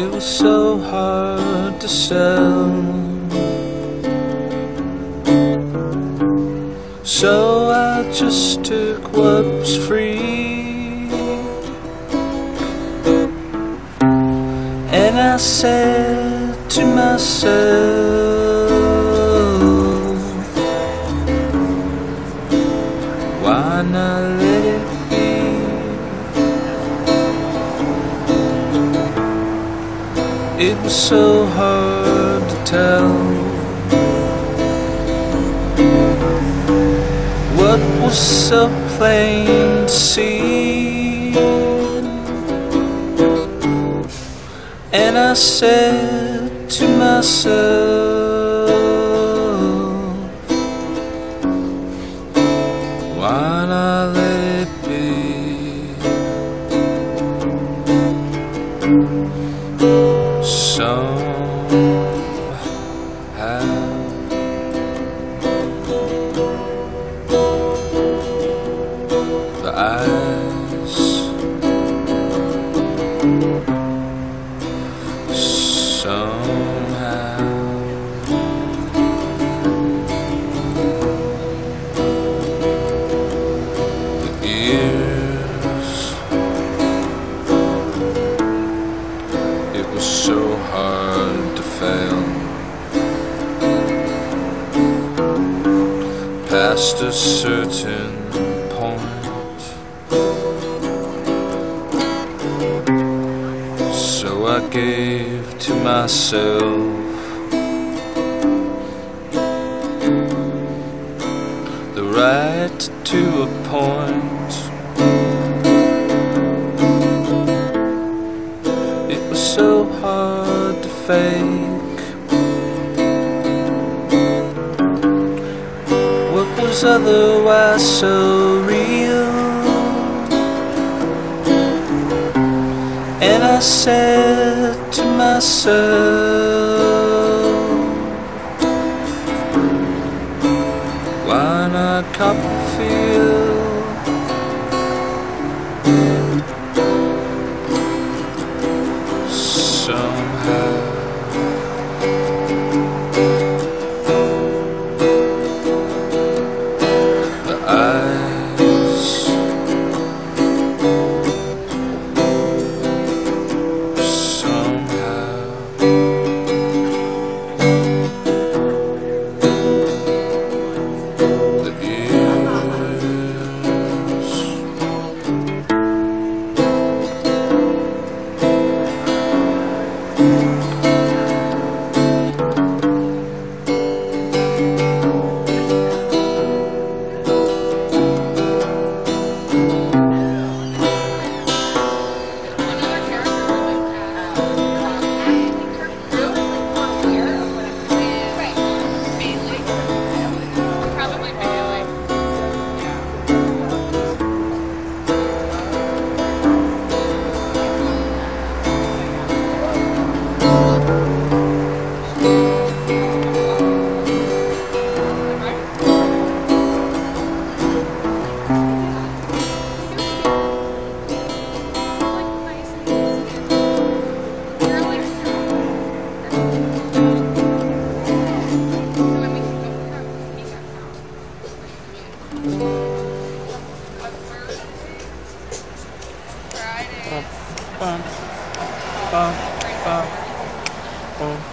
It was so hard to sell. So I just took what was free. And I said to myself, It was so hard to tell. What was so plain to see? And I said to myself Somehow The ears It was so hard to fail. Past a certain gave to myself. The right to a point. It was so hard to fake. What was otherwise so real? And I said myself Why not? Bum, bum, bum, to-